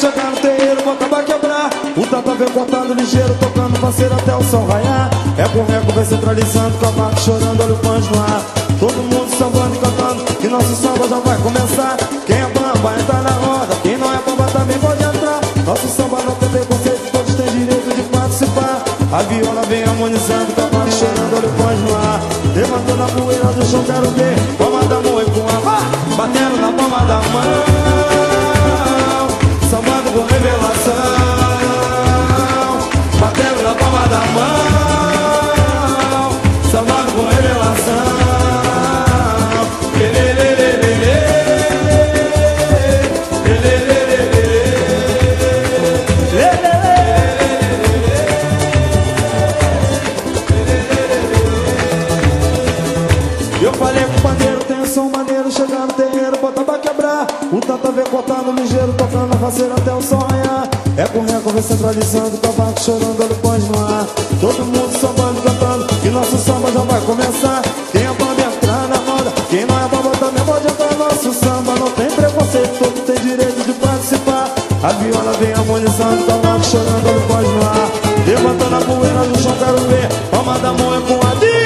chegar no terreiro, pra quebrar. O tata vem cortando ligeiro, tocando parceiro até o sol raiar. É com reco, vem centralizando, cavaco chorando, olha o panjo no ar. Todo mundo sambando e cantando, que nosso samba já vai começar. Quem é bamba vai entrar na roda, quem não é bamba também pode entrar. Nosso samba não tem preconceito, todos têm direito de participar. A viola vem harmonizando, cavaco chorando, olha o panjo no ar. Levantando a poeira do chão, quero ver. Palma da mão som maneiro, chegando terreiro, bota pra quebrar. O tata vem cortando ligeiro, tocando a faceira até o sol sonhar. É com recorde vem centralizando, tabaco chorando, ele põe no ar. Todo mundo sambando, cantando, que nosso samba já vai começar. Quem é banda entrar na moda, quem não é banda também pode entrar. Nosso samba não tem preconceito, todo tem direito de participar. A viola vem harmonizando, tabaco chorando, ele põe no ar. Levantando a poeira no chão, quero ver, palma da mão é com a